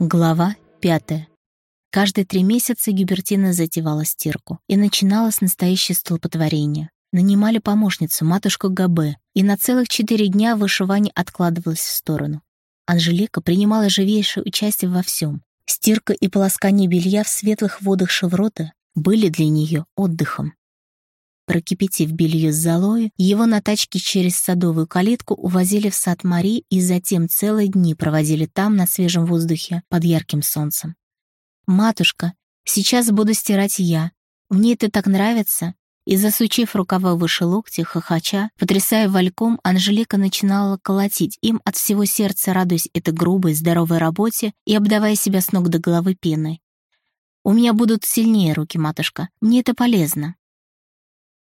Глава пятая. Каждые три месяца Гюбертина затевала стирку, и начиналось настоящее столпотворение. Нанимали помощницу, матушку Габе, и на целых четыре дня вышивание откладывалось в сторону. Анжелика принимала живейшее участие во всем. Стирка и полоскание белья в светлых водах Шеврота были для нее отдыхом. Прокипятив белье с золою, его на тачке через садовую калитку увозили в сад Мари и затем целые дни проводили там на свежем воздухе под ярким солнцем. «Матушка, сейчас буду стирать я. Мне это так нравится». И засучив рукава выше локти, хохоча, потрясая вальком, Анжелика начинала колотить им от всего сердца, радуясь этой грубой, здоровой работе и обдавая себя с ног до головы пеной. «У меня будут сильнее руки, матушка. Мне это полезно».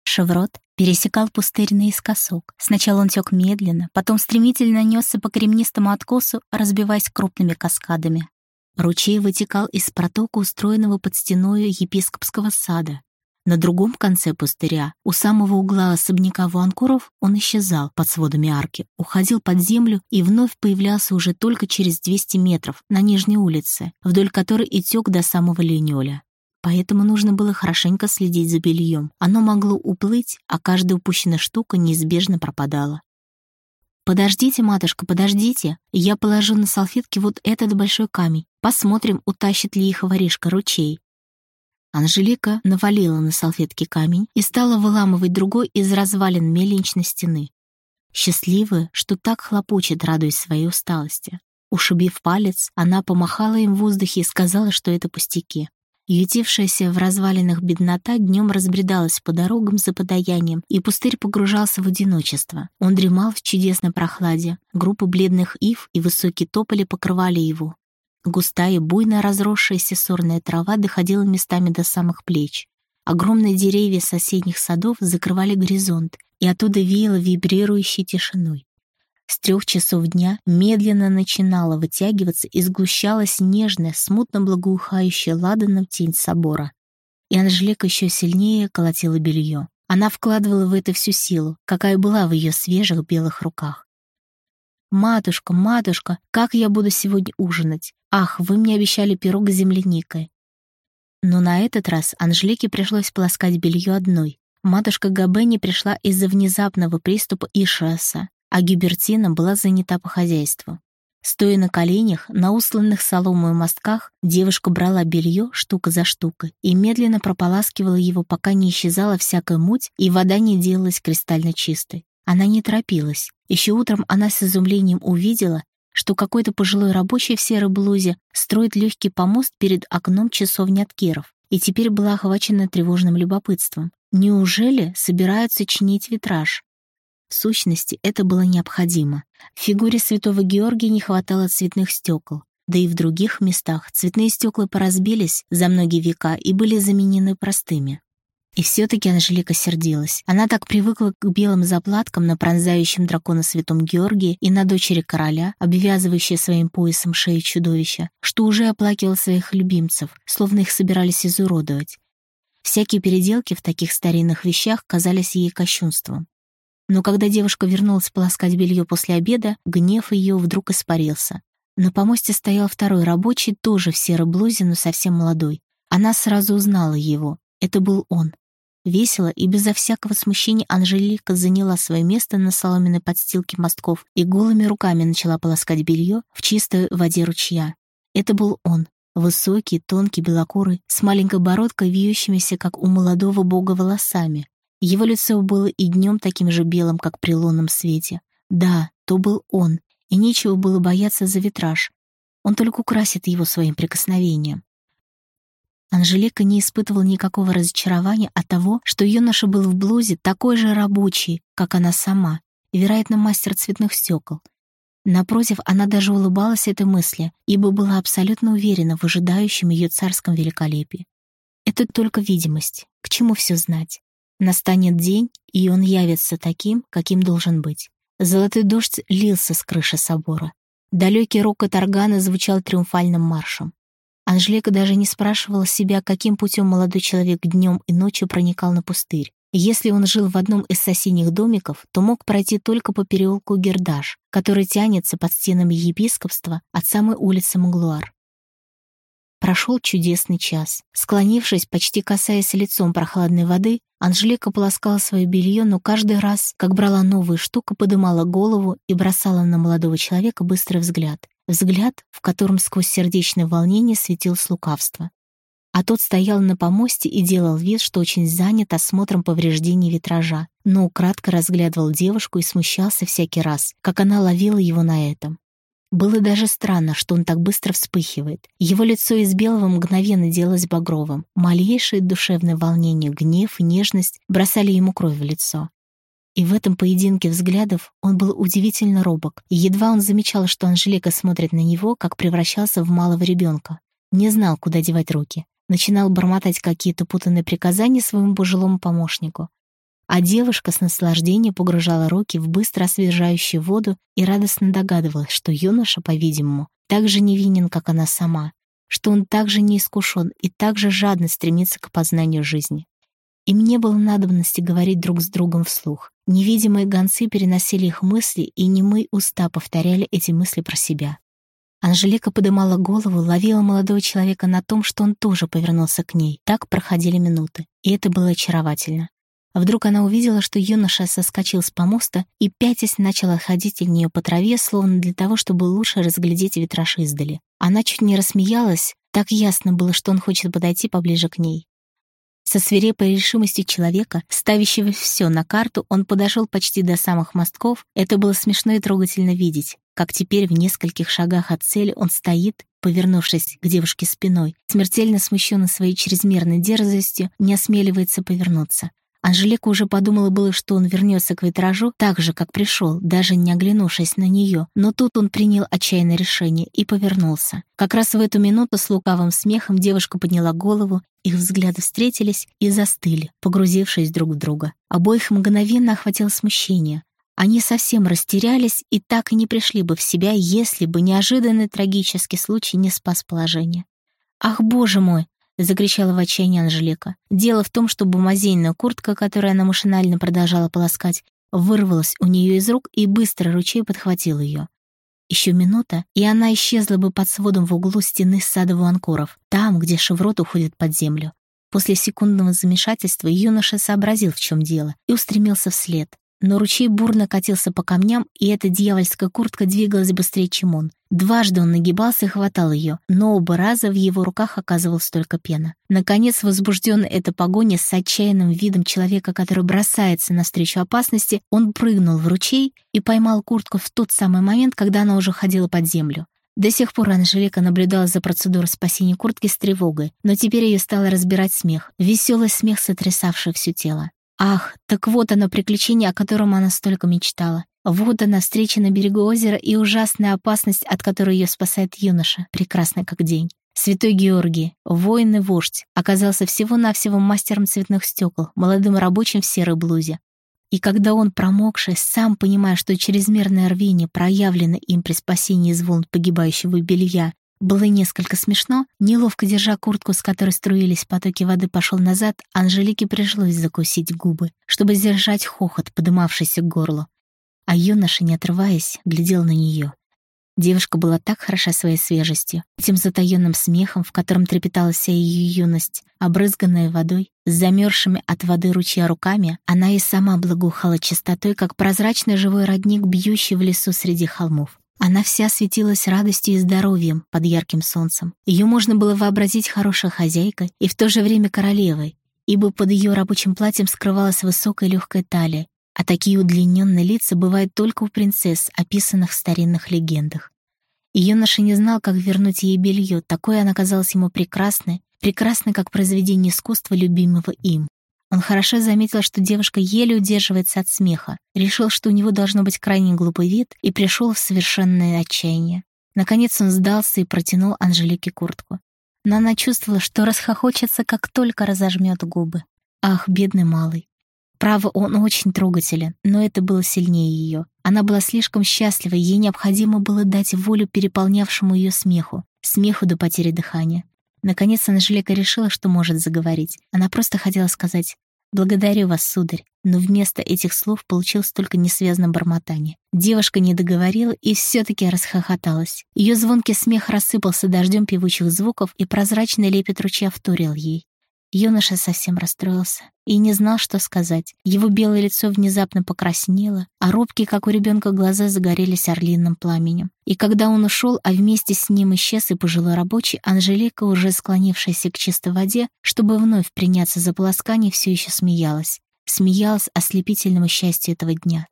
Шеврот пересекал пустырь наискосок. Сначала он тек медленно, потом стремительно несся по кремнистому откосу, разбиваясь крупными каскадами. Ручей вытекал из протока, устроенного под стеною епископского сада. На другом конце пустыря, у самого угла особняка Вуанкуров, он исчезал под сводами арки, уходил под землю и вновь появлялся уже только через 200 метров на Нижней улице, вдоль которой и тек до самого Линёля поэтому нужно было хорошенько следить за бельем. Оно могло уплыть, а каждая упущенная штука неизбежно пропадала. «Подождите, матушка, подождите. Я положу на салфетки вот этот большой камень. Посмотрим, утащит ли их воришка ручей». Анжелика навалила на салфетки камень и стала выламывать другой из развалин мельничной стены. Счастливая, что так хлопочет, радуясь своей усталости. Ушибив палец, она помахала им в воздухе и сказала, что это пустяки. Ютившаяся в развалинах беднота днем разбредалась по дорогам за подаянием, и пустырь погружался в одиночество. Он дремал в чудесной прохладе. Группы бледных ив и высокие тополи покрывали его. Густая, буйно разросшаяся сорная трава доходила местами до самых плеч. Огромные деревья соседних садов закрывали горизонт, и оттуда веяло вибрирующей тишиной. С трех часов дня медленно начинала вытягиваться и сгущалась нежная, смутно благоухающая ладаном тень собора. И Анжелика еще сильнее колотила белье. Она вкладывала в это всю силу, какая была в ее свежих белых руках. «Матушка, матушка, как я буду сегодня ужинать? Ах, вы мне обещали пирог с земляникой». Но на этот раз Анжелике пришлось полоскать белье одной. Матушка Габе не пришла из-за внезапного приступа Ишаса а Гюбертина была занята по хозяйству. Стоя на коленях, на усланных соломой мостках, девушка брала белье штука за штукой и медленно прополаскивала его, пока не исчезала всякая муть и вода не делалась кристально чистой. Она не торопилась. Еще утром она с изумлением увидела, что какой-то пожилой рабочий в серой блузе строит легкий помост перед окном часовни от Киров, и теперь была охвачена тревожным любопытством. Неужели собираются чинить витраж? В сущности, это было необходимо. В фигуре святого Георгия не хватало цветных стекол. Да и в других местах цветные стекла поразбились за многие века и были заменены простыми. И все-таки Анжелика сердилась. Она так привыкла к белым заплаткам на пронзающем дракона святом Георгии и на дочери короля, обвязывающей своим поясом шею чудовища, что уже оплакивала своих любимцев, словно их собирались изуродовать. Всякие переделки в таких старинных вещах казались ей кощунством. Но когда девушка вернулась полоскать белье после обеда, гнев ее вдруг испарился. На помосте стоял второй рабочий, тоже в серой блузе, но совсем молодой. Она сразу узнала его. Это был он. Весело и безо всякого смущения Анжелика заняла свое место на соломенной подстилке мостков и голыми руками начала полоскать белье в чистой воде ручья. Это был он, высокий, тонкий, белокурый, с маленькой бородкой, вьющимися, как у молодого бога, волосами. Его лицо было и днем таким же белым, как при лунном свете. Да, то был он, и нечего было бояться за витраж. Он только украсит его своим прикосновением. Анжелика не испытывала никакого разочарования от того, что юноша был в блузе такой же рабочий, как она сама, вероятно, мастер цветных стекол. Напротив, она даже улыбалась этой мысли, ибо была абсолютно уверена в ожидающем ее царском великолепии. Это только видимость. К чему все знать? Настанет день, и он явится таким, каким должен быть. Золотой дождь лился с крыши собора. Далекий рокот органа звучал триумфальным маршем. Анжелика даже не спрашивала себя, каким путем молодой человек днем и ночью проникал на пустырь. Если он жил в одном из соседних домиков, то мог пройти только по переулку Гердаш, который тянется под стенами епископства от самой улицы Маглуар. Прошел чудесный час. Склонившись, почти касаясь лицом прохладной воды, Анжелика полоскала свое белье, но каждый раз, как брала новую штуку, подымала голову и бросала на молодого человека быстрый взгляд. Взгляд, в котором сквозь сердечное волнение светилось лукавство. А тот стоял на помосте и делал вид, что очень занят осмотром повреждений витража, но украдко разглядывал девушку и смущался всякий раз, как она ловила его на этом. Было даже странно, что он так быстро вспыхивает. Его лицо из белого мгновенно делалось багровым. Малейшее душевное волнение, гнев и нежность бросали ему кровь в лицо. И в этом поединке взглядов он был удивительно робок, и едва он замечал, что Анжелика смотрит на него, как превращался в малого ребенка. Не знал, куда девать руки. Начинал бормотать какие-то путанные приказания своему пожилому помощнику а девушка с наслаждением погружала руки в быстро освежающую воду и радостно догадывалась, что юноша, по-видимому, так же невинен, как она сама, что он так же неискушен и так же жадно стремится к познанию жизни. Им не было надобности говорить друг с другом вслух. Невидимые гонцы переносили их мысли, и немые уста повторяли эти мысли про себя. Анжелика подымала голову, ловила молодого человека на том, что он тоже повернулся к ней. Так проходили минуты, и это было очаровательно. А вдруг она увидела, что юноша соскочил с помоста и, пятясь, начал отходить от нее по траве, словно для того, чтобы лучше разглядеть витраж издали. Она чуть не рассмеялась, так ясно было, что он хочет подойти поближе к ней. Со свирепой решимостью человека, ставящего все на карту, он подошел почти до самых мостков. Это было смешно и трогательно видеть, как теперь в нескольких шагах от цели он стоит, повернувшись к девушке спиной, смертельно смущенный своей чрезмерной дерзостью, не осмеливается повернуться. Анжелика уже подумала было, что он вернется к витражу так же, как пришел, даже не оглянувшись на нее, но тут он принял отчаянное решение и повернулся. Как раз в эту минуту с лукавым смехом девушка подняла голову, их взгляды встретились и застыли, погрузившись друг в друга. Обоих мгновенно охватило смущение. Они совсем растерялись и так и не пришли бы в себя, если бы неожиданный трагический случай не спас положение. «Ах, боже мой!» — закричала в отчаянии Анжелика. Дело в том, что бумазейная куртка, которую она машинально продолжала полоскать, вырвалась у нее из рук и быстро ручей подхватил ее. Еще минута, и она исчезла бы под сводом в углу стены сада Вуанкоров, там, где шеврот уходит под землю. После секундного замешательства юноша сообразил, в чем дело, и устремился вслед. Но ручей бурно катился по камням, и эта дьявольская куртка двигалась быстрее, чем он. Дважды он нагибался и хватал ее, но оба раза в его руках оказывалась только пена. Наконец, возбужденный этой погоней с отчаянным видом человека, который бросается навстречу опасности, он прыгнул в ручей и поймал куртку в тот самый момент, когда она уже ходила под землю. До сих пор Анжелика наблюдала за процедурой спасения куртки с тревогой, но теперь ее стало разбирать смех, веселый смех, сотрясавший все тело. Ах, так вот оно приключение, о котором она столько мечтала. Вот она, встреча на берегу озера и ужасная опасность, от которой ее спасает юноша, прекрасный как день. Святой Георгий, воин и вождь, оказался всего-навсего мастером цветных стекол, молодым рабочим в серой блузе. И когда он, промокший, сам понимая, что чрезмерное рвение проявлено им при спасении из волн погибающего белья, было несколько смешно. Неловко держа куртку, с которой струились потоки воды, пошел назад, Анжелике пришлось закусить губы, чтобы сдержать хохот, подымавшийся к горлу. А юноша, не отрываясь, глядел на нее. Девушка была так хороша своей свежестью, этим затаённым смехом, в котором трепетала вся ее юность, обрызганная водой, с замерзшими от воды ручья руками, она и сама благоухала чистотой, как прозрачный живой родник, бьющий в лесу среди холмов. Она вся светилась радостью и здоровьем под ярким солнцем. Ее можно было вообразить хорошей хозяйкой и в то же время королевой, ибо под ее рабочим платьем скрывалась высокая легкая талия, а такие удлиненные лица бывают только у принцесс, описанных в старинных легендах. Юноша не знал, как вернуть ей белье, такое она казалась ему прекрасной, прекрасной, как произведение искусства, любимого им. Он хорошо заметил, что девушка еле удерживается от смеха, решил, что у него должно быть крайне глупый вид, и пришел в совершенное отчаяние. Наконец он сдался и протянул Анжелике куртку. Но она чувствовала, что расхохочется, как только разожмет губы. Ах, бедный малый. Право, он очень трогателен, но это было сильнее ее. Она была слишком счастлива, ей необходимо было дать волю переполнявшему ее смеху, смеху до потери дыхания. Наконец Анжелика решила, что может заговорить. Она просто хотела сказать «Благодарю вас, сударь, но вместо этих слов получилось только несвязное бормотание. Девушка не договорила и все-таки расхохоталась. Ее звонкий смех рассыпался дождем певучих звуков, и прозрачный лепет ручья вторил ей. Юноша совсем расстроился и не знал, что сказать. Его белое лицо внезапно покраснело, а робкие, как у ребенка, глаза загорелись орлиным пламенем. И когда он ушел, а вместе с ним исчез и пожилой рабочий, Анжелика, уже склонившаяся к чистой воде, чтобы вновь приняться за полоскание, все еще смеялась. Смеялась ослепительному счастью этого дня.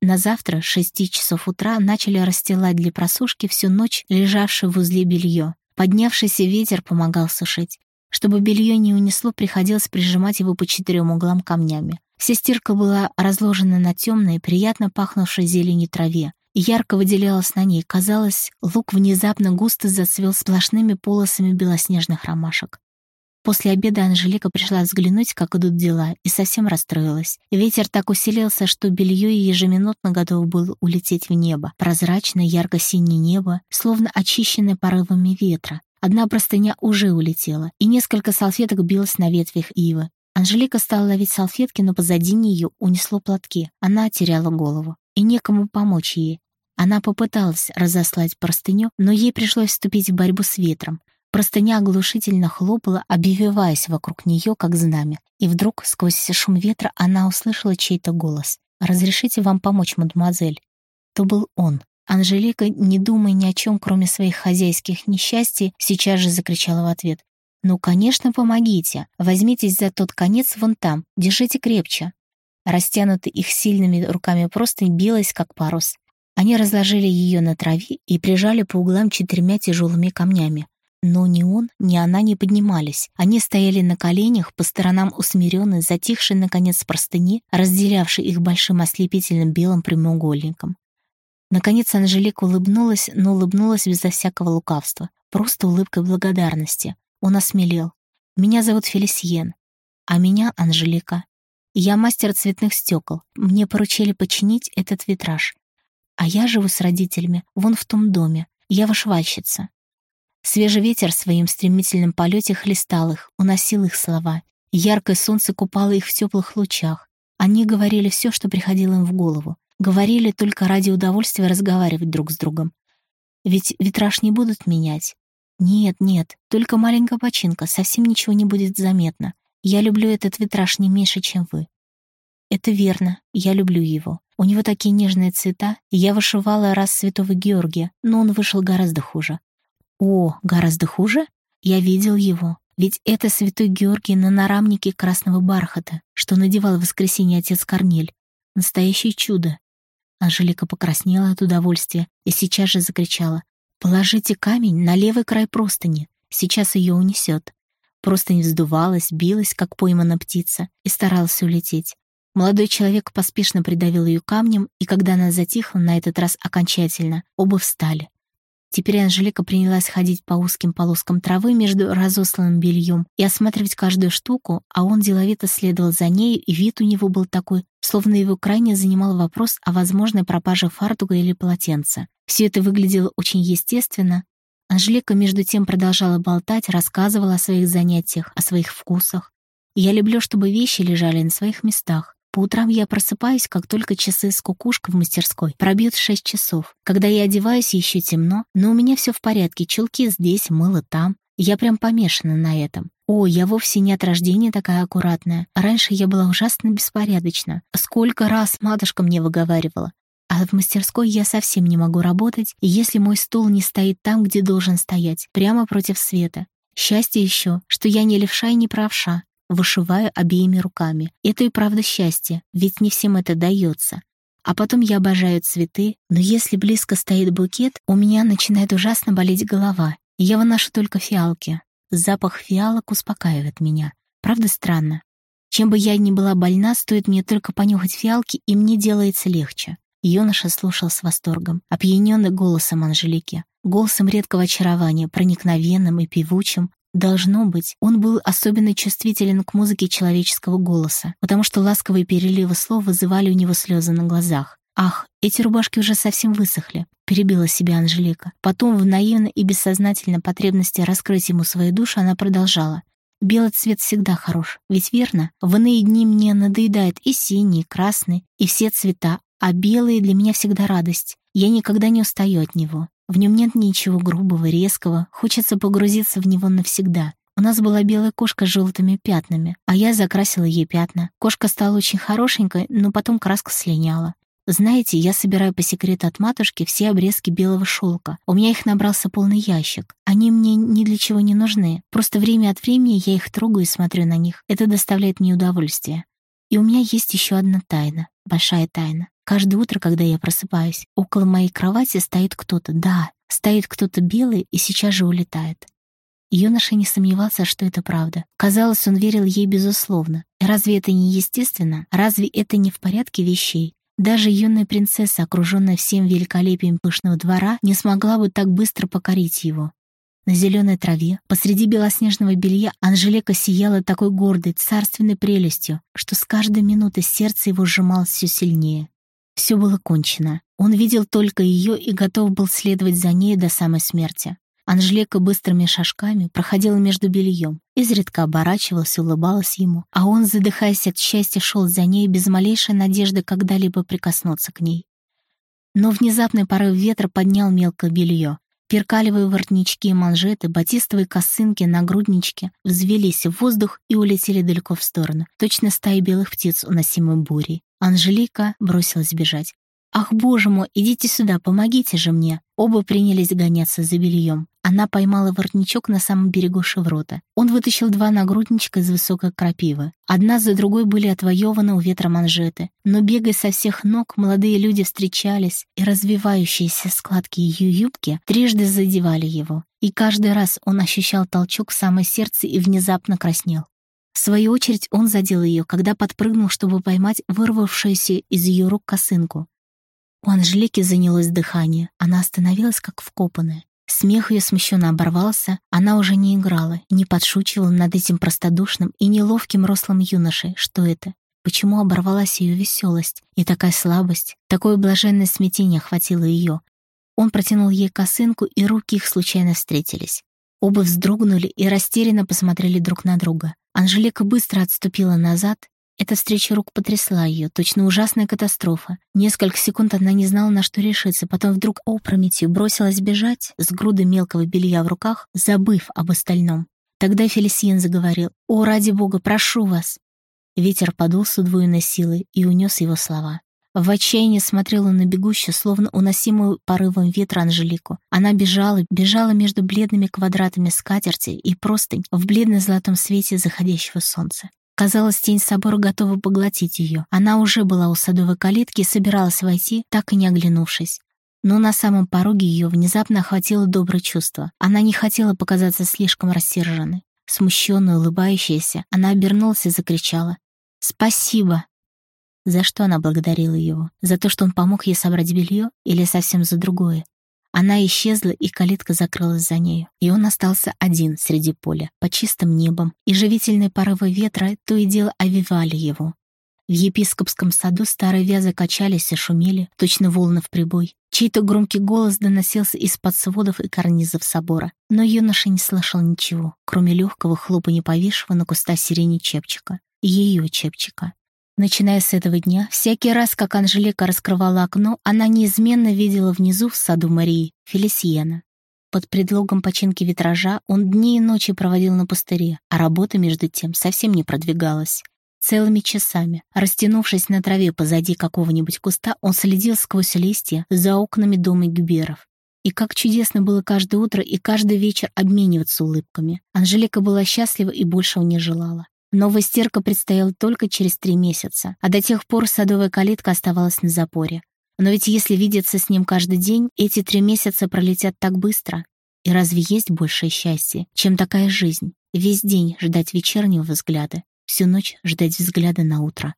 На завтра, шести часов утра, начали расстилать для просушки всю ночь лежавшее в узле белье. Поднявшийся ветер помогал сушить. Чтобы белье не унесло, приходилось прижимать его по четырем углам камнями. Вся стирка была разложена на темной, приятно пахнувшей зеленью траве. И ярко выделялась на ней. Казалось, лук внезапно густо зацвел сплошными полосами белоснежных ромашек. После обеда Анжелика пришла взглянуть, как идут дела, и совсем расстроилась. Ветер так усилился, что белье ежеминутно готово было улететь в небо. Прозрачное ярко-синее небо, словно очищенное порывами ветра. Одна простыня уже улетела, и несколько салфеток билось на ветвях ивы. Анжелика стала ловить салфетки, но позади нее унесло платки. Она теряла голову, и некому помочь ей. Она попыталась разослать простыню, но ей пришлось вступить в борьбу с ветром. Простыня оглушительно хлопала, обвиваясь вокруг нее, как знамя. И вдруг, сквозь шум ветра, она услышала чей-то голос. «Разрешите вам помочь, мадемуазель?» То был он. Анжелика, не думая ни о чем, кроме своих хозяйских несчастий, сейчас же закричала в ответ. «Ну, конечно, помогите. Возьмитесь за тот конец вон там. Держите крепче». Растянутый их сильными руками простынь билась, как парус. Они разложили ее на траве и прижали по углам четырьмя тяжелыми камнями. Но ни он, ни она не поднимались. Они стояли на коленях, по сторонам усмиренные, затихшие, наконец, простыни, разделявшие их большим ослепительным белым прямоугольником. Наконец Анжелика улыбнулась, но улыбнулась безо всякого лукавства. Просто улыбкой благодарности. Он осмелел. «Меня зовут Фелисиен, а меня Анжелика. Я мастер цветных стекол. Мне поручили починить этот витраж. А я живу с родителями, вон в том доме. Я вышивальщица». Свежий ветер своим стремительным полете хлестал их, уносил их слова. Яркое солнце купало их в теплых лучах. Они говорили все, что приходило им в голову. Говорили только ради удовольствия разговаривать друг с другом. Ведь витраж не будут менять. Нет, нет, только маленькая починка, совсем ничего не будет заметно. Я люблю этот витраж не меньше, чем вы. Это верно, я люблю его. У него такие нежные цвета. Я вышивала раз святого Георгия, но он вышел гораздо хуже. О, гораздо хуже? Я видел его. Ведь это святой Георгий на нарамнике красного бархата, что надевал в воскресенье отец Корнель. Настоящее чудо. Анжелика покраснела от удовольствия и сейчас же закричала. «Положите камень на левый край простыни, сейчас ее унесет». Простынь вздувалась, билась, как поймана птица, и старалась улететь. Молодой человек поспешно придавил ее камнем, и когда она затихла, на этот раз окончательно, оба встали. Теперь Анжелика принялась ходить по узким полоскам травы между разосланным бельем и осматривать каждую штуку, а он деловито следовал за нею, и вид у него был такой, словно его крайне занимал вопрос о возможной пропаже фартука или полотенца. Все это выглядело очень естественно. Анжелика между тем продолжала болтать, рассказывала о своих занятиях, о своих вкусах. «Я люблю, чтобы вещи лежали на своих местах. По утрам я просыпаюсь, как только часы с кукушкой в мастерской пробьют шесть часов. Когда я одеваюсь, еще темно, но у меня все в порядке, чулки здесь, мыло там. Я прям помешана на этом. О, я вовсе не от рождения такая аккуратная. Раньше я была ужасно беспорядочна. Сколько раз матушка мне выговаривала. А в мастерской я совсем не могу работать, если мой стол не стоит там, где должен стоять, прямо против света. Счастье еще, что я не левша и не правша, вышиваю обеими руками. Это и правда счастье, ведь не всем это дается. А потом я обожаю цветы, но если близко стоит букет, у меня начинает ужасно болеть голова. Я выношу только фиалки. Запах фиалок успокаивает меня. Правда странно? Чем бы я ни была больна, стоит мне только понюхать фиалки, и мне делается легче. Юноша слушал с восторгом, опьяненный голосом Анжелики, голосом редкого очарования, проникновенным и певучим, Должно быть, он был особенно чувствителен к музыке человеческого голоса, потому что ласковые переливы слов вызывали у него слезы на глазах. «Ах, эти рубашки уже совсем высохли», — перебила себя Анжелика. Потом, в наивно и бессознательной потребности раскрыть ему свою душу, она продолжала. Белый цвет всегда хорош, ведь верно? В иные дни мне надоедает и синий, и красный, и все цвета, а белый для меня всегда радость. Я никогда не устаю от него. В нем нет ничего грубого, резкого, хочется погрузиться в него навсегда. У нас была белая кошка с желтыми пятнами, а я закрасила ей пятна. Кошка стала очень хорошенькой, но потом краска слиняла. Знаете, я собираю по секрету от матушки все обрезки белого шелка. У меня их набрался полный ящик. Они мне ни для чего не нужны. Просто время от времени я их трогаю и смотрю на них. Это доставляет мне удовольствие. И у меня есть еще одна тайна, большая тайна. Каждое утро, когда я просыпаюсь, около моей кровати стоит кто-то. Да, стоит кто-то белый и сейчас же улетает. Юноша не сомневался, что это правда. Казалось, он верил ей безусловно. Разве это не естественно? Разве это не в порядке вещей? Даже юная принцесса, окруженная всем великолепием пышного двора, не смогла бы так быстро покорить его. На зеленой траве, посреди белоснежного белья, Анжелика сияла такой гордой, царственной прелестью, что с каждой минутой сердце его сжималось все сильнее. Все было кончено. Он видел только ее и готов был следовать за ней до самой смерти. Анжелика быстрыми шажками проходила между бельем, изредка оборачивалась и улыбалась ему, а он, задыхаясь от счастья, шел за ней без малейшей надежды когда-либо прикоснуться к ней. Но внезапный порыв ветра поднял мелкое белье. Перкалевые воротнички и манжеты, батистовые косынки, нагруднички взвелись в воздух и улетели далеко в сторону, точно стаи белых птиц, уносимой бурей. Анжелика бросилась бежать. «Ах, боже мой, идите сюда, помогите же мне!» Оба принялись гоняться за бельем. Она поймала воротничок на самом берегу шеврота. Он вытащил два нагрудничка из высокой крапивы. Одна за другой были отвоеваны у ветра манжеты. Но, бегая со всех ног, молодые люди встречались, и развивающиеся складки ее юбки трижды задевали его. И каждый раз он ощущал толчок в самое сердце и внезапно краснел. В свою очередь он задел ее, когда подпрыгнул, чтобы поймать вырвавшуюся из ее рук косынку. У Анжелики занялось дыхание. Она остановилась, как вкопанная. Смех ее смущенно оборвался, она уже не играла, не подшучивала над этим простодушным и неловким рослым юношей. Что это? Почему оборвалась ее веселость? И такая слабость, такое блаженное смятение охватило ее. Он протянул ей косынку, и руки их случайно встретились. Оба вздрогнули и растерянно посмотрели друг на друга. Анжелика быстро отступила назад, эта встреча рук потрясла ее, точно ужасная катастрофа. Несколько секунд она не знала, на что решиться, потом вдруг опрометью бросилась бежать с груды мелкого белья в руках, забыв об остальном. Тогда Фелисиен заговорил «О, ради бога, прошу вас!» Ветер подул с удвоенной силой и унес его слова. В отчаянии смотрела на бегущую, словно уносимую порывом ветра Анжелику. Она бежала, бежала между бледными квадратами скатерти и простынь в бледно-золотом свете заходящего солнца. Казалось, тень собора готова поглотить ее. Она уже была у садовой калитки и собиралась войти, так и не оглянувшись. Но на самом пороге ее внезапно охватило доброе чувство. Она не хотела показаться слишком рассерженной. Смущенная, улыбающаяся, она обернулась и закричала. «Спасибо!» За что она благодарила его? За то, что он помог ей собрать белье или совсем за другое? Она исчезла, и калитка закрылась за нею. И он остался один среди поля, под чистым небом, и живительные порывы ветра то и дело овивали его. В епископском саду старые вязы качались и шумели, точно волны в прибой. Чей-то громкий голос доносился из-под сводов и карнизов собора. Но юноша не слышал ничего, кроме легкого хлопа повисшего на куста сирени чепчика. Ее чепчика. Начиная с этого дня, всякий раз, как Анжелика раскрывала окно, она неизменно видела внизу в саду Марии Фелисиена. Под предлогом починки витража он дни и ночи проводил на пустыре, а работа, между тем, совсем не продвигалась. Целыми часами, растянувшись на траве позади какого-нибудь куста, он следил сквозь листья за окнами дома Гюберов. И как чудесно было каждое утро и каждый вечер обмениваться улыбками. Анжелика была счастлива и большего не желала. Новая стерка предстояла только через три месяца, а до тех пор садовая калитка оставалась на запоре. Но ведь если видеться с ним каждый день, эти три месяца пролетят так быстро. И разве есть большее счастье, чем такая жизнь? Весь день ждать вечернего взгляда, всю ночь ждать взгляда на утро.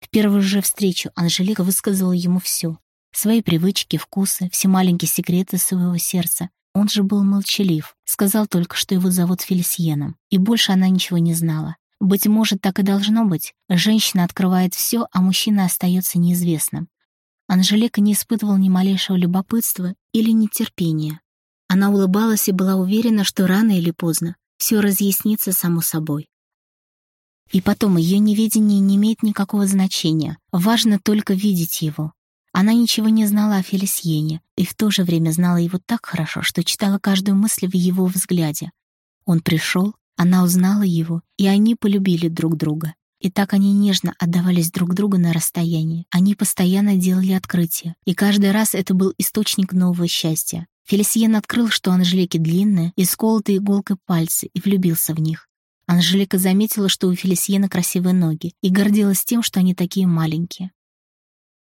В первую же встречу Анжелика высказала ему все. Свои привычки, вкусы, все маленькие секреты своего сердца. Он же был молчалив, сказал только, что его зовут Фелисьеном, и больше она ничего не знала. Быть может, так и должно быть. Женщина открывает все, а мужчина остается неизвестным. Анжелика не испытывала ни малейшего любопытства или нетерпения. Она улыбалась и была уверена, что рано или поздно Все разъяснится само собой. И потом, ее неведение не имеет никакого значения. Важно только видеть его. Она ничего не знала о Фелисьене и в то же время знала его так хорошо, что читала каждую мысль в его взгляде. Он пришел, она узнала его, и они полюбили друг друга. И так они нежно отдавались друг другу на расстоянии. Они постоянно делали открытия, и каждый раз это был источник нового счастья. Фелисиен открыл, что Анжелике длинные и сколотые иголкой пальцы, и влюбился в них. Анжелика заметила, что у Фелисиена красивые ноги, и гордилась тем, что они такие маленькие.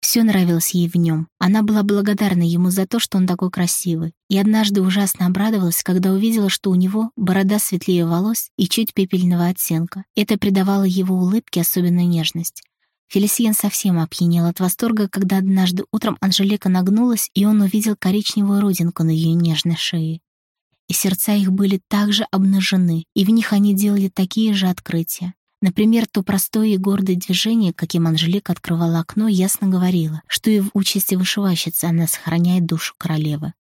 Все нравилось ей в нем. Она была благодарна ему за то, что он такой красивый. И однажды ужасно обрадовалась, когда увидела, что у него борода светлее волос и чуть пепельного оттенка. Это придавало его улыбке особенную нежность. Фелисиен совсем опьянел от восторга, когда однажды утром Анжелика нагнулась, и он увидел коричневую родинку на ее нежной шее. И сердца их были также обнажены, и в них они делали такие же открытия. Например, то простое и гордое движение, каким Анжелика открывала окно, ясно говорило, что и в участи вышивальщицы она сохраняет душу королевы.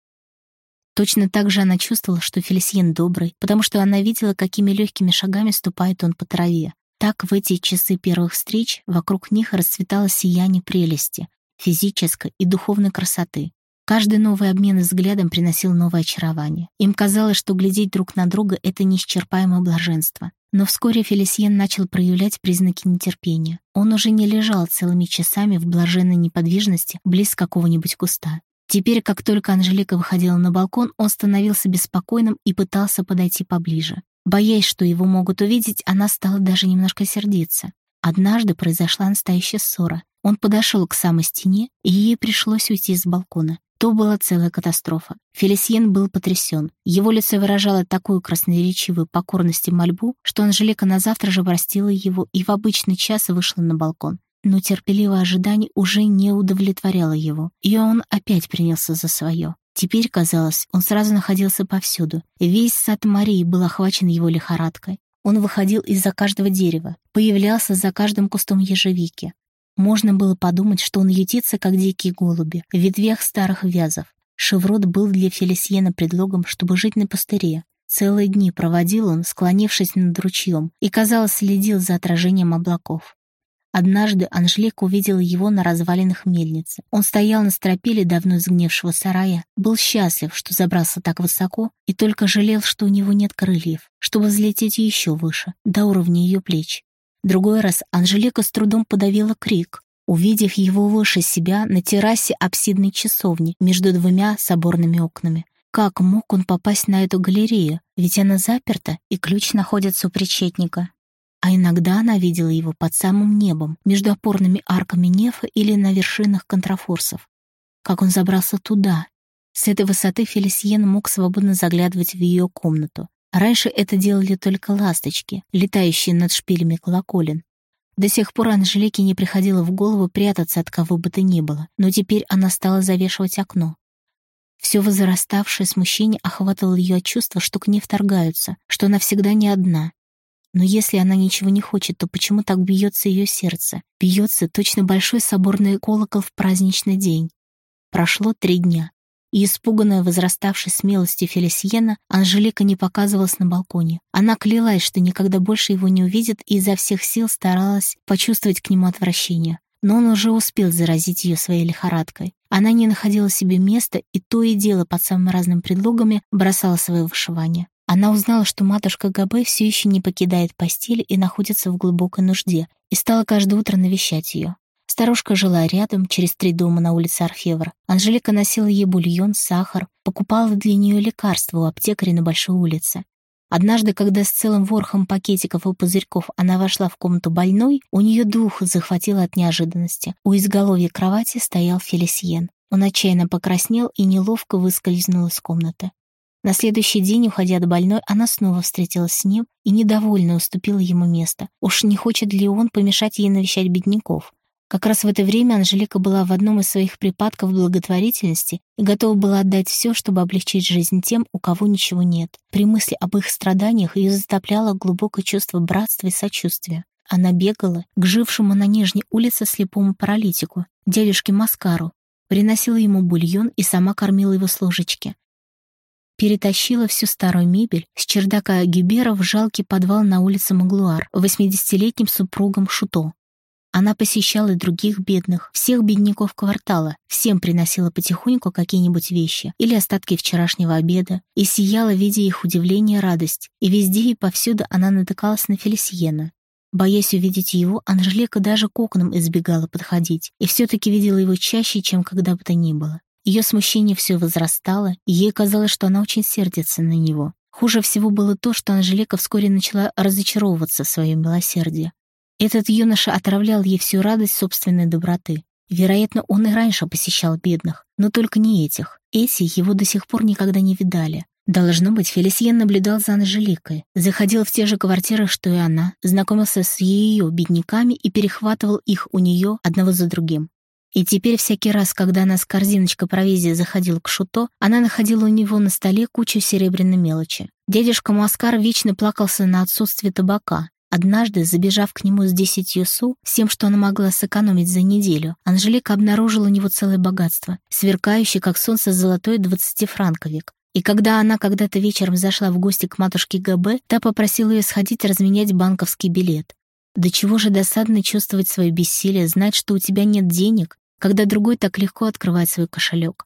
Точно так же она чувствовала, что Фелисьен добрый, потому что она видела, какими легкими шагами ступает он по траве. Так в эти часы первых встреч вокруг них расцветало сияние прелести, физической и духовной красоты. Каждый новый обмен взглядом приносил новое очарование. Им казалось, что глядеть друг на друга — это неисчерпаемое блаженство. Но вскоре Фелисьен начал проявлять признаки нетерпения. Он уже не лежал целыми часами в блаженной неподвижности близ какого-нибудь куста. Теперь, как только Анжелика выходила на балкон, он становился беспокойным и пытался подойти поближе. Боясь, что его могут увидеть, она стала даже немножко сердиться. Однажды произошла настоящая ссора. Он подошел к самой стене, и ей пришлось уйти с балкона. То была целая катастрофа. Фелисьен был потрясен. Его лицо выражало такую красноречивую покорность и мольбу, что Анжелика на завтра же простила его и в обычный час вышла на балкон. Но терпеливое ожидание уже не удовлетворяло его, и он опять принялся за свое. Теперь, казалось, он сразу находился повсюду. Весь сад Марии был охвачен его лихорадкой. Он выходил из-за каждого дерева, появлялся за каждым кустом ежевики, можно было подумать, что он ютится, как дикие голуби, в ветвях старых вязов. Шеврот был для Фелисьена предлогом, чтобы жить на пустыре. Целые дни проводил он, склонившись над ручьем, и, казалось, следил за отражением облаков. Однажды Анжелика увидела его на развалинах мельницы. Он стоял на стропиле давно сгнившего сарая, был счастлив, что забрался так высоко, и только жалел, что у него нет крыльев, чтобы взлететь еще выше, до уровня ее плеч. Другой раз Анжелика с трудом подавила крик, увидев его выше себя на террасе апсидной часовни между двумя соборными окнами. Как мог он попасть на эту галерею? Ведь она заперта, и ключ находится у причетника. А иногда она видела его под самым небом, между опорными арками нефа или на вершинах контрафорсов. Как он забрался туда? С этой высоты Фелисьен мог свободно заглядывать в ее комнату. Раньше это делали только ласточки, летающие над шпилями колоколен. До сих пор Анжелике не приходило в голову прятаться от кого бы то ни было, но теперь она стала завешивать окно. Все возраставшее смущение охватывало ее от чувства, что к ней вторгаются, что она всегда не одна. Но если она ничего не хочет, то почему так бьется ее сердце? Бьется точно большой соборный колокол в праздничный день. Прошло три дня и, испуганная возраставшей смелостью Фелисиена, Анжелика не показывалась на балконе. Она клялась, что никогда больше его не увидит, и изо всех сил старалась почувствовать к нему отвращение. Но он уже успел заразить ее своей лихорадкой. Она не находила себе места и то и дело под самыми разными предлогами бросала свое вышивание. Она узнала, что матушка Габе все еще не покидает постель и находится в глубокой нужде, и стала каждое утро навещать ее. Старушка жила рядом, через три дома на улице Архевр. Анжелика носила ей бульон, сахар, покупала для нее лекарства у аптекаря на Большой улице. Однажды, когда с целым ворохом пакетиков и пузырьков она вошла в комнату больной, у нее дух захватило от неожиданности. У изголовья кровати стоял Фелисьен. Он отчаянно покраснел и неловко выскользнул из комнаты. На следующий день, уходя от больной, она снова встретилась с ним и недовольно уступила ему место. Уж не хочет ли он помешать ей навещать бедняков? Как раз в это время Анжелика была в одном из своих припадков благотворительности и готова была отдать все, чтобы облегчить жизнь тем, у кого ничего нет. При мысли об их страданиях ее затопляло глубокое чувство братства и сочувствия. Она бегала к жившему на Нижней улице слепому паралитику, дядюшке Маскару, приносила ему бульон и сама кормила его с ложечки. перетащила всю старую мебель с чердака Гюбера в жалкий подвал на улице Маглуар 80-летним супругом Шуто. Она посещала других бедных, всех бедняков квартала, всем приносила потихоньку какие-нибудь вещи или остатки вчерашнего обеда, и сияла, видя их удивление и радость, и везде и повсюду она натыкалась на Фелисиена. Боясь увидеть его, Анжелика даже к окнам избегала подходить, и все-таки видела его чаще, чем когда бы то ни было. Ее смущение все возрастало, и ей казалось, что она очень сердится на него. Хуже всего было то, что Анжелика вскоре начала разочаровываться в своем милосердии. Этот юноша отравлял ей всю радость собственной доброты. Вероятно, он и раньше посещал бедных, но только не этих. Эти его до сих пор никогда не видали. Должно быть, Фелисьен наблюдал за Анжеликой, заходил в те же квартиры, что и она, знакомился с ее бедняками и перехватывал их у нее одного за другим. И теперь всякий раз, когда она с корзиночкой провизии заходила к Шуто, она находила у него на столе кучу серебряной мелочи. Дедушка Маскар вечно плакался на отсутствие табака. Однажды, забежав к нему с десятью су, всем, что она могла сэкономить за неделю, Анжелика обнаружила у него целое богатство, сверкающий, как солнце, золотой двадцатифранковик. И когда она когда-то вечером зашла в гости к матушке ГБ, та попросила ее сходить разменять банковский билет. До чего же досадно чувствовать свое бессилие, знать, что у тебя нет денег, когда другой так легко открывает свой кошелек.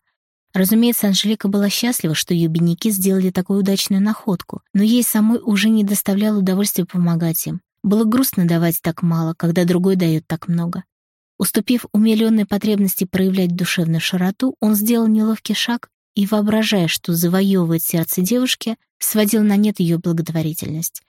Разумеется, Анжелика была счастлива, что ее бедняки сделали такую удачную находку, но ей самой уже не доставляло удовольствия помогать им. Было грустно давать так мало, когда другой дает так много. Уступив умиленной потребности проявлять душевную широту, он сделал неловкий шаг и, воображая, что завоевывает сердце девушки, сводил на нет ее благотворительность.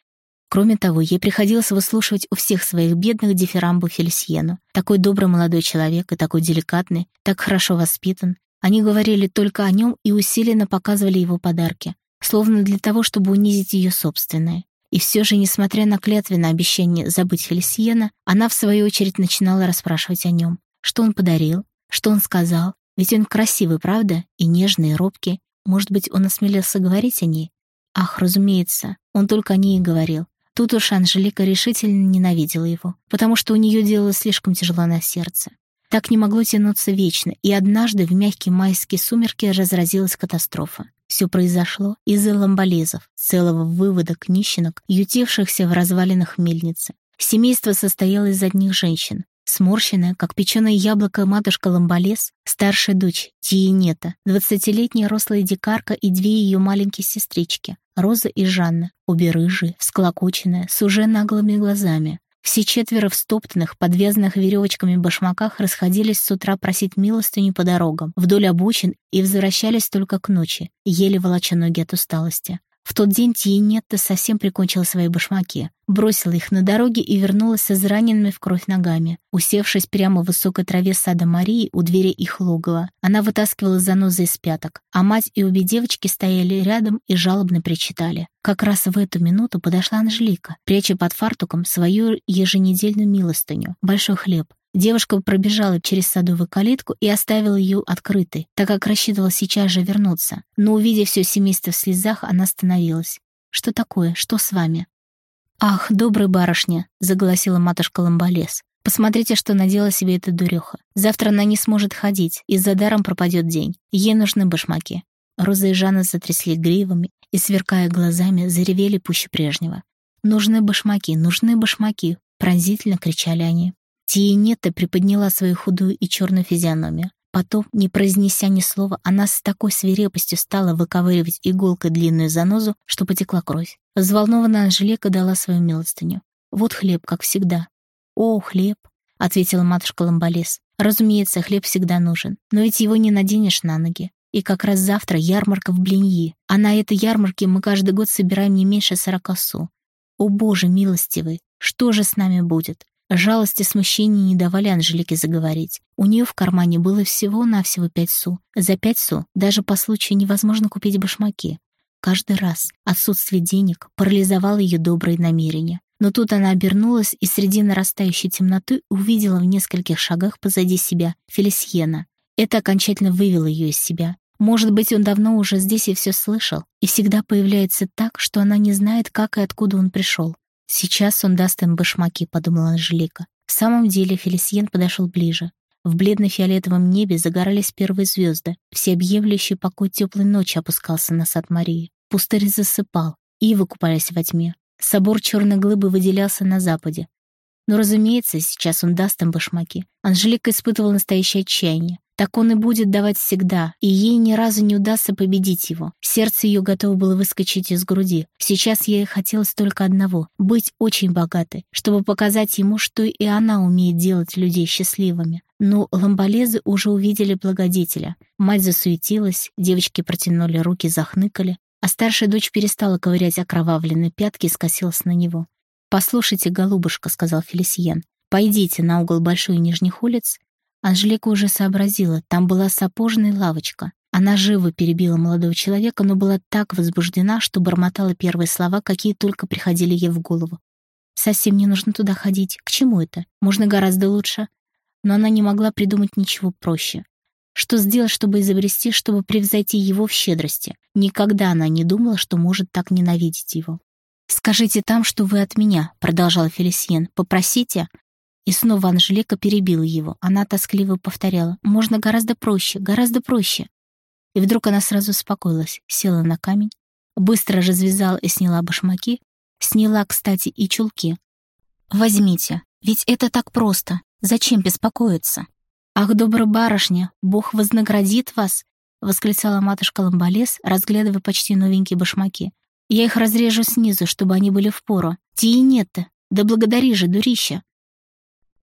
Кроме того, ей приходилось выслушивать у всех своих бедных дифирамбу Фельсьену. Такой добрый молодой человек и такой деликатный, так хорошо воспитан. Они говорили только о нем и усиленно показывали его подарки, словно для того, чтобы унизить ее собственное. И все же, несмотря на клятвенное обещание забыть Фельсьена, она, в свою очередь, начинала расспрашивать о нем. Что он подарил? Что он сказал? Ведь он красивый, правда? И нежный, и робкий. Может быть, он осмелился говорить о ней? Ах, разумеется, он только о ней и говорил. Тут уж Анжелика решительно ненавидела его, потому что у нее делалось слишком тяжело на сердце. Так не могло тянуться вечно, и однажды в мягкие майские сумерки разразилась катастрофа. Все произошло из-за ламболезов, целого вывода нищенок, ютившихся в развалинах мельницы. Семейство состояло из одних женщин. Сморщенная, как печеное яблоко, матушка Ламболес, старшая дочь Тиенета, двадцатилетняя рослая дикарка и две ее маленькие сестрички, Роза и Жанна, обе рыжие, всклокоченные, с уже наглыми глазами. Все четверо в стоптанных, подвязанных веревочками башмаках расходились с утра просить милостыню по дорогам, вдоль обочин и возвращались только к ночи, еле волоча ноги от усталости. В тот день Тиенетта совсем прикончила свои башмаки, бросила их на дороге и вернулась с израненными в кровь ногами. Усевшись прямо в высокой траве сада Марии у двери их логова, она вытаскивала занозы из пяток, а мать и обе девочки стояли рядом и жалобно причитали. Как раз в эту минуту подошла Анжелика, пряча под фартуком свою еженедельную милостыню, большой хлеб, Девушка пробежала через садовую калитку и оставила ее открытой, так как рассчитывала сейчас же вернуться. Но, увидев все семейство в слезах, она остановилась. «Что такое? Что с вами?» «Ах, добрая барышня!» — заголосила матушка Ламбалес. «Посмотрите, что надела себе эта дуреха. Завтра она не сможет ходить, и за даром пропадет день. Ей нужны башмаки». Роза и Жанна затрясли гривами и, сверкая глазами, заревели пуще прежнего. «Нужны башмаки, нужны башмаки!» — пронзительно кричали они. Тиенета приподняла свою худую и черную физиономию. Потом, не произнеся ни слова, она с такой свирепостью стала выковыривать иголкой длинную занозу, что потекла кровь. Взволнованная Анжелика дала свою милостыню. «Вот хлеб, как всегда». «О, хлеб», — ответила матушка Ламбалес. «Разумеется, хлеб всегда нужен, но ведь его не наденешь на ноги. И как раз завтра ярмарка в Блиньи, а на этой ярмарке мы каждый год собираем не меньше сорока су. О, Боже милостивый, что же с нами будет? Жалость и смущение не давали Анжелике заговорить. У нее в кармане было всего-навсего пять су. За пять су даже по случаю невозможно купить башмаки. Каждый раз отсутствие денег парализовало ее добрые намерения. Но тут она обернулась и среди нарастающей темноты увидела в нескольких шагах позади себя Фелисьена. Это окончательно вывело ее из себя. Может быть, он давно уже здесь и все слышал, и всегда появляется так, что она не знает, как и откуда он пришел. «Сейчас он даст им башмаки», — подумала Анжелика. В самом деле Фелисьен подошел ближе. В бледно-фиолетовом небе загорались первые звезды. Всеобъемлющий покой теплой ночи опускался на сад Марии. Пустырь засыпал, ивы купались во тьме. Собор черной глыбы выделялся на западе. Но, разумеется, сейчас он даст им башмаки. Анжелика испытывала настоящее отчаяние. Так он и будет давать всегда, и ей ни разу не удастся победить его. Сердце ее готово было выскочить из груди. Сейчас ей хотелось только одного — быть очень богатой, чтобы показать ему, что и она умеет делать людей счастливыми. Но ламбалезы уже увидели благодетеля. Мать засуетилась, девочки протянули руки, захныкали, а старшая дочь перестала ковырять окровавленные пятки и скосилась на него. «Послушайте, голубушка», — сказал Фелисиен, — «пойдите на угол Большой и Нижних улиц Анжелика уже сообразила, там была сапожная лавочка. Она живо перебила молодого человека, но была так возбуждена, что бормотала первые слова, какие только приходили ей в голову. «Совсем не нужно туда ходить. К чему это? Можно гораздо лучше». Но она не могла придумать ничего проще. Что сделать, чтобы изобрести, чтобы превзойти его в щедрости? Никогда она не думала, что может так ненавидеть его. «Скажите там, что вы от меня», — продолжал Фелисиен. «Попросите, и снова Анжелика перебила его. Она тоскливо повторяла. «Можно гораздо проще, гораздо проще». И вдруг она сразу успокоилась, села на камень, быстро развязала и сняла башмаки, сняла, кстати, и чулки. «Возьмите, ведь это так просто. Зачем беспокоиться?» «Ах, добрая барышня, Бог вознаградит вас!» — восклицала матушка Ламбалес, разглядывая почти новенькие башмаки. «Я их разрежу снизу, чтобы они были впору. Тиенетта, да благодари же, дурища!»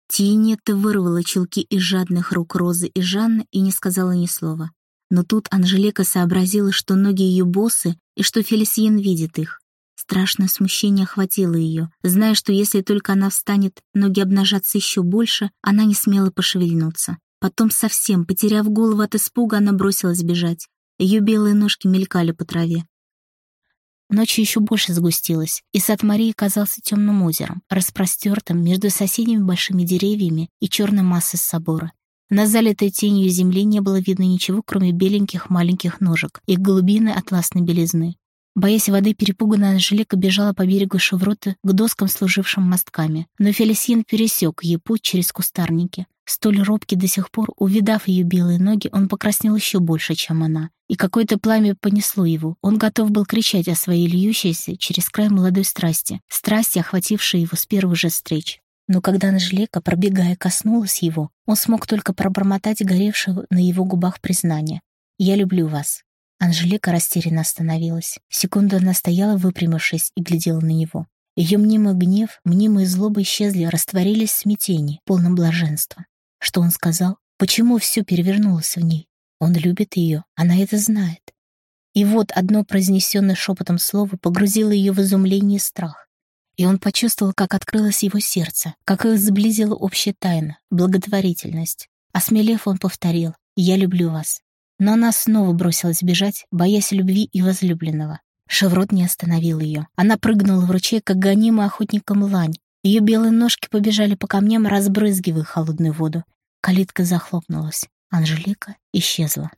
Тиенетта вырвала чулки из жадных рук Розы и Жанны и не сказала ни слова. Но тут Анжелика сообразила, что ноги ее босы и что Фелисиен видит их. Страшное смущение охватило ее, зная, что если только она встанет, ноги обнажатся еще больше, она не смела пошевельнуться. Потом совсем, потеряв голову от испуга, она бросилась бежать. Ее белые ножки мелькали по траве. Ночь еще больше сгустилась, и сад Марии казался темным озером, распростертым между соседними большими деревьями и черной массой собора. На залитой тенью земли не было видно ничего, кроме беленьких маленьких ножек и голубиной атласной белизны. Боясь воды, перепуганная Анжелика бежала по берегу Шеврота к доскам, служившим мостками. Но Фелисин пересек ей путь через кустарники. Столь робкий до сих пор, увидав ее белые ноги, он покраснел еще больше, чем она. И какое-то пламя понесло его. Он готов был кричать о своей льющейся через край молодой страсти, страсти, охватившей его с первых же встреч. Но когда Анжелика, пробегая, коснулась его, он смог только пробормотать горевшего на его губах признание. «Я люблю вас». Анжелика растерянно остановилась. Секунду она стояла, выпрямившись, и глядела на него. Ее мнимый гнев, мнимые злобы исчезли, растворились в смятении, полном блаженства. Что он сказал? Почему все перевернулось в ней? Он любит ее, она это знает. И вот одно произнесенное шепотом слово погрузило ее в изумление и страх. И он почувствовал, как открылось его сердце, как их сблизила общая тайна, благотворительность. Осмелев, он повторил «Я люблю вас». Но она снова бросилась бежать, боясь любви и возлюбленного. Шеврот не остановил ее. Она прыгнула в ручей, как гонимая охотником лань. Ее белые ножки побежали по камням, разбрызгивая холодную воду. Калитка захлопнулась. Анжелика исчезла.